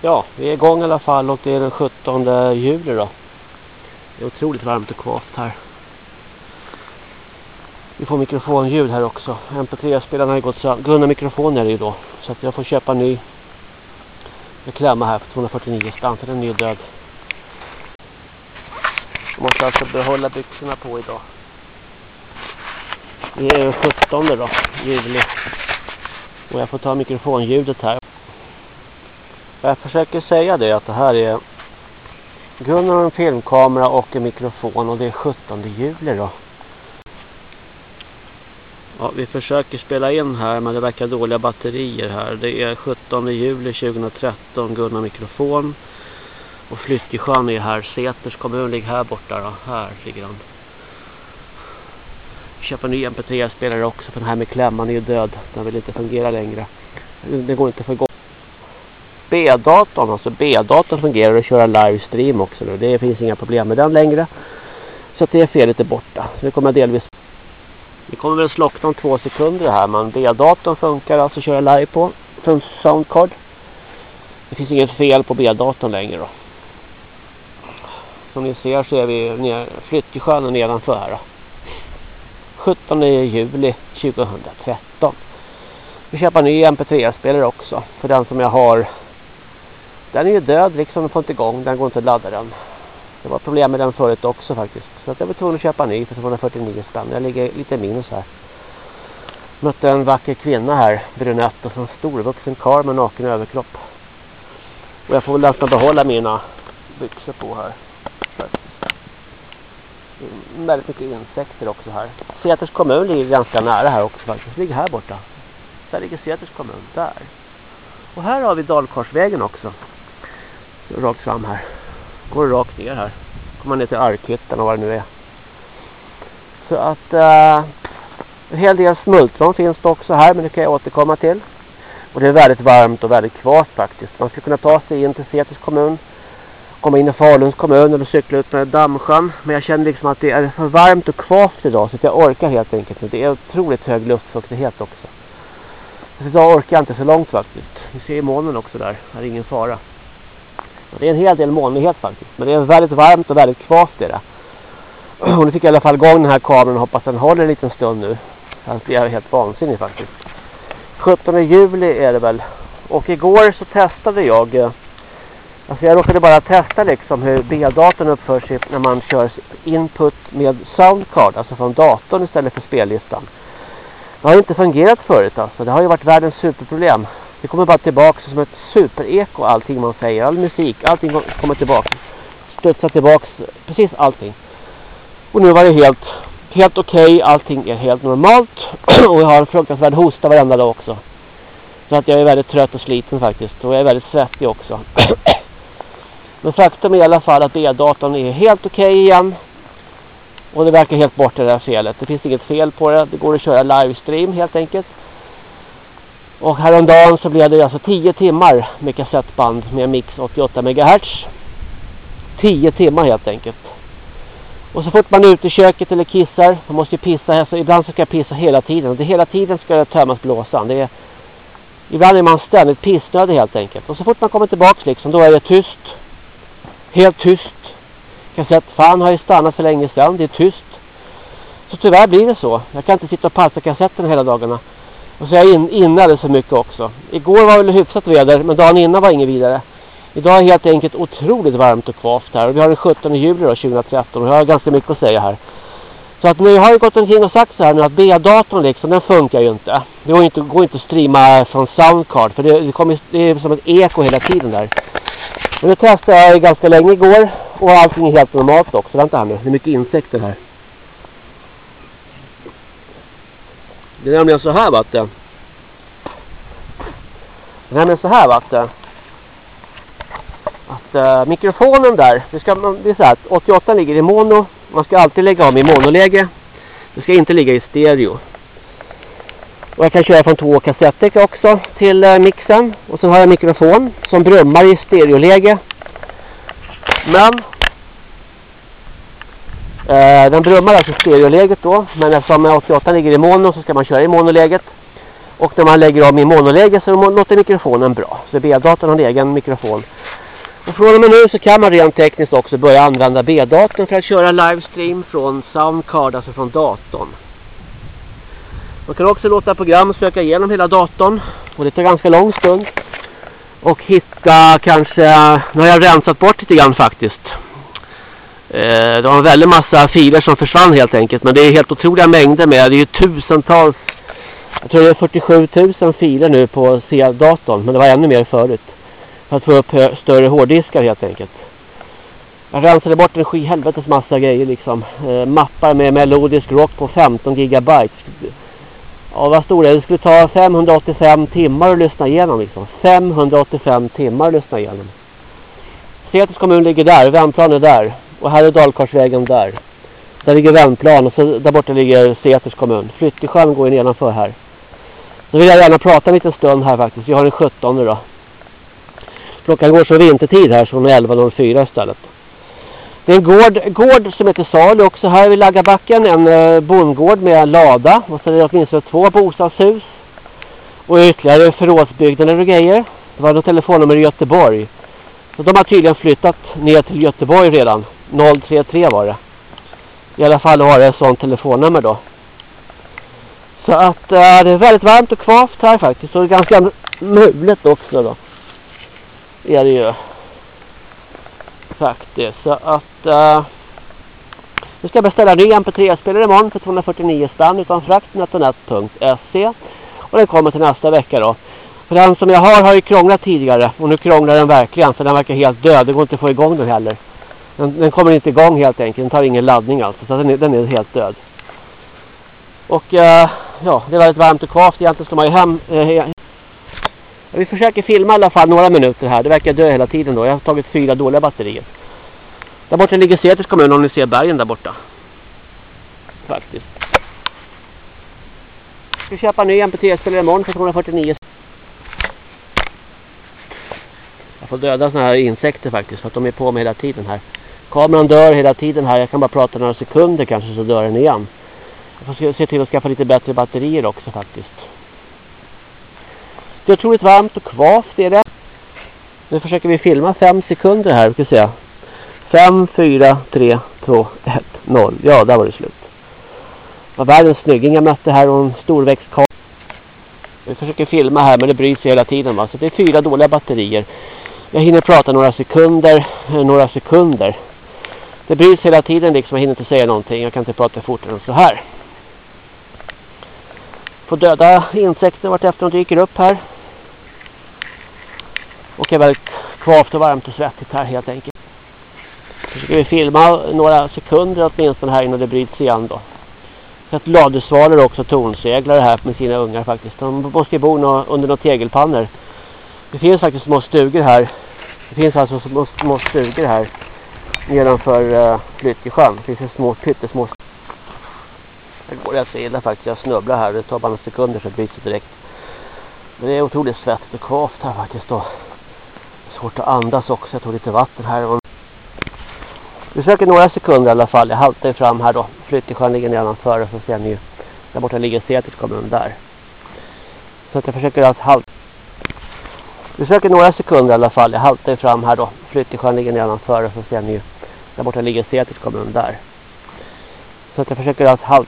Ja, vi är igång i alla fall och det är den 17 juli då. Det är otroligt varmt och kvavt här. Vi får mikrofonljud här också. MP3-spelaren har ju gått sönder. Gunnar mikrofon är det ju då. Så att jag får köpa en ny. Klämma här för 249 spänn för den är ju död. Jag måste alltså behålla byxorna på idag. Det är den 17 då, juli. Och jag får ta mikrofonljudet här. Jag försöker säga det att det här är Gunnar har en filmkamera och en mikrofon och det är 17 juli då. Ja, vi försöker spela in här men det verkar dåliga batterier här. Det är 17 juli 2013, Gunnar mikrofon. Och Flyttjesjön är här. Säters kommun ligger här borta då. Här ligger han. Köpa ny MP3-spelare också för den här med klämman är ju död. Den vill inte fungera längre. Det går inte att gott. B-datorn, alltså B-datorn fungerar att köra livestream också nu. Det finns inga problem med den längre. Så att det felet är borta. Så det kommer delvis det kommer väl slockna om två sekunder här men B-datorn funkar alltså att köra live på från Soundcard. Det finns inget fel på B-datorn längre då. Som ni ser så är vi ner, Flyttjesjön nedanför här då. 17 juli 2013. Vi köper en ny MP3-spelare också för den som jag har. Den är ju död liksom, den får inte igång, den går inte att ladda den. Det var problem med den förut också faktiskt. Så att jag var tvungen att köpa en ny för 249 spänn. Jag ligger lite minus här. Mötte en vacker kvinna här, brunett och en storvuxen karl med naken överkropp. Och jag får väl nästan behålla mina byxor på här. Väldigt mycket insekter också här. Säters kommun ligger ganska nära här också faktiskt. Ligger här borta. Där ligger Säters kommun. Där. Och här har vi Dalkorsvägen också. Rakt fram här går rakt ner här. Kommer ner till Arkhyttan och vad det nu är. Så att eh, en hel del smultron finns det också här men det kan jag återkomma till. Och det är väldigt varmt och väldigt kvart faktiskt. Man ska kunna ta sig in till Säters kommun. Komma in i Faluns kommun eller cykla ut med Dammsjön. Men jag känner liksom att det är för varmt och kvavt idag så att jag orkar helt enkelt inte. Det är otroligt hög luftfuktighet också. Så idag orkar jag inte så långt faktiskt. Vi ser månen också där. Det är ingen fara. Det är en hel del molnighet faktiskt. Men det är väldigt varmt och väldigt kvast i det. Och nu fick jag i alla fall igång den här kameran och hoppas den håller en liten stund nu. Annars blir jag helt vansinnig faktiskt. 17 juli är det väl. Och igår så testade jag. Eh, alltså jag råkade bara testa liksom hur B-datorn uppför sig när man kör input med soundcard. Alltså från datorn istället för spellistan. Det har inte fungerat förut alltså. Det har ju varit världens superproblem. Det kommer bara tillbaka som ett supereko allting man säger. All musik, allting kommer tillbaka. Studsar tillbaka, precis allting. Och nu var det helt, helt okej. Okay. Allting är helt normalt. och jag har en fruktansvärd hosta varenda dag också. Så att jag är väldigt trött och sliten faktiskt. Och jag är väldigt svettig också. Men faktum är i alla fall att B-datorn är helt okej okay igen. Och det verkar helt borta det där felet. Det finns inget fel på det. Det går att köra livestream helt enkelt. Och häromdagen så blev det alltså 10 timmar med kassettband med mix 88 MHz. 10 timmar helt enkelt. Och så fort man är ute i köket eller kissar, man måste ju pissa här, så ibland så ska jag pissa hela tiden. Det hela tiden ska det tömmas blåsan. Det är, ibland är man ständigt pissnödig helt enkelt. Och så fort man kommer tillbaks liksom, då är det tyst. Helt tyst. Kassett, fan har ju stannat för länge sedan, det är tyst. Så tyvärr blir det så. Jag kan inte sitta och passa kassetten hela dagarna. Och så är jag in, inne alldeles för mycket också. Igår var det hyfsat väder, men dagen innan var inget vidare. Idag är helt enkelt otroligt varmt och kvavt här. Och vi har den 17 juli då, 2013 och jag har ganska mycket att säga här. Så att nu har jag gått omkring och sagt så här nu att B-datorn liksom, den funkar ju inte. Det går inte, går inte att streama från Soundcard för det, det, kommer, det är som ett eko hela tiden där. Men det testade jag ganska länge igår och allting är helt normalt också. Vänta här nu, det är mycket insekter här. Det är nämligen så här va det är nämligen så här va att att uh, mikrofonen där det, ska, det är så här 88 ligger i mono. Man ska alltid lägga om i monoläge. Det ska inte ligga i stereo. Och jag kan köra från två kassetter också till uh, mixen. Och så har jag mikrofon som brummar i stereoläge. Men Eh, den brummar alltså stereoläget då. Men eftersom 88 ligger i mono så ska man köra i monoläget. Och när man lägger om i monoläge så låter mikrofonen bra. Så B-datorn har en egen mikrofon. Och från och med nu så kan man rent tekniskt också börja använda B-datorn för att köra livestream från Soundcard, alltså från datorn. Man kan också låta program söka igenom hela datorn. Och det tar ganska lång stund. Och hitta kanske, nu har jag rensat bort lite grann faktiskt. Eh, det var en väldig massa filer som försvann helt enkelt. Men det är helt otroliga mängder med. Det är ju tusentals, jag tror det är 47 000 filer nu på C-datorn. Men det var ännu mer förut. För att få upp större hårddiskar helt enkelt. Jag rensade bort en skihelvetes massa grejer liksom. Eh, mappar med melodisk rock på 15 gigabyte. Ja, vad stor det? Det skulle ta 585 timmar att lyssna igenom liksom. 585 timmar att lyssna igenom. Säters kommun ligger där, Vändplan är där. Och här är Dalkarsvägen där. Där ligger Vändplan och så där borta ligger Säters kommun. Flyttesjön går ju nedanför här. Nu vill jag gärna prata en liten stund här faktiskt. Vi har den 17 då. Klockan går så vintertid här så 11.04 istället. Det är en gård, gård som heter Salu också här vid Laggabacken. En eh, bondgård med lada. Och så är det åtminstone två bostadshus. Och ytterligare förrådsbyggnader och grejer. Det var då telefonnummer i Göteborg. Så de har tydligen flyttat ner till Göteborg redan. 033 var det. I alla fall har det ett sånt telefonnummer då. Så att äh, det är väldigt varmt och kvavt här faktiskt. Och det är ganska mulet också då. Är det ju. Faktiskt. Så att... Äh, nu ska jag beställa en ny MP3-spelare imorgon för 249 stan utan frakt netonet.se. Och den kommer till nästa vecka då. För den som jag har har ju krånglat tidigare. Och nu krånglar den verkligen. För den verkar helt död. Det går inte att få igång den heller. Den, den kommer inte igång helt enkelt. Den tar ingen laddning alltså. Så den är, den är helt död. Och eh, ja, det är väldigt varmt och kvavt. Egentligen ska man ju hem... Eh, vi försöker filma i alla fall några minuter här. Det verkar dö hela tiden då. Jag har tagit fyra dåliga batterier. Där borta ligger Säters kommun om ni ser bergen där borta. Faktiskt. Vi ska köpa en ny MP3-spelare imorgon för 249. Jag får döda såna här insekter faktiskt för att de är på mig hela tiden här. Kameran dör hela tiden här. Jag kan bara prata några sekunder kanske så dör den igen. Jag får se till att skaffa lite bättre batterier också faktiskt. Det är otroligt varmt och kvavt är det. Nu försöker vi filma fem sekunder här. Vi ska se. 5, 4, 3, 2, 1, 0. Ja, där var det slut. Det var världens snygging jag mötte här och en storväxtkarl. Vi försöker filma här men det bryr sig hela tiden va. Så det är fyra dåliga batterier. Jag hinner prata några sekunder. Eh, några sekunder. Det bryts hela tiden liksom. Jag hinner inte säga någonting. Jag kan inte prata fortare än så här. Får döda insekter vart efter de dyker upp här. Och är väldigt kvavt och varmt och svettigt här helt enkelt. Försöker ska vi filma några sekunder åtminstone här innan det bryts igen då. Så att ladusvalor också tornseglare här med sina ungar faktiskt. De måste bo under några tegelpannor. Det finns faktiskt små stugor här. Det finns alltså små, små stugor här nedanför eh, uh, Flyttjesjön. Det finns små pyttesmå det går rätt så illa faktiskt. Jag snubblar här. Det tar bara några sekunder så byter direkt. Men det är otroligt svettigt och kvavt här faktiskt då. Svårt att andas också. Jag tog lite vatten här. Vi söker några sekunder i alla fall. Jag haltar fram här då. Flyttesjön ligger nedanför. Så ser ni ju. Där borta ligger Säters kommun där. Så att jag försöker att halta. Vi söker några sekunder i alla fall. Jag haltar ju fram här då. Flyttesjön ligger nedanför. Så ser ni ju. Där borta ligger Säters kommun där. Så att jag försöker att halta.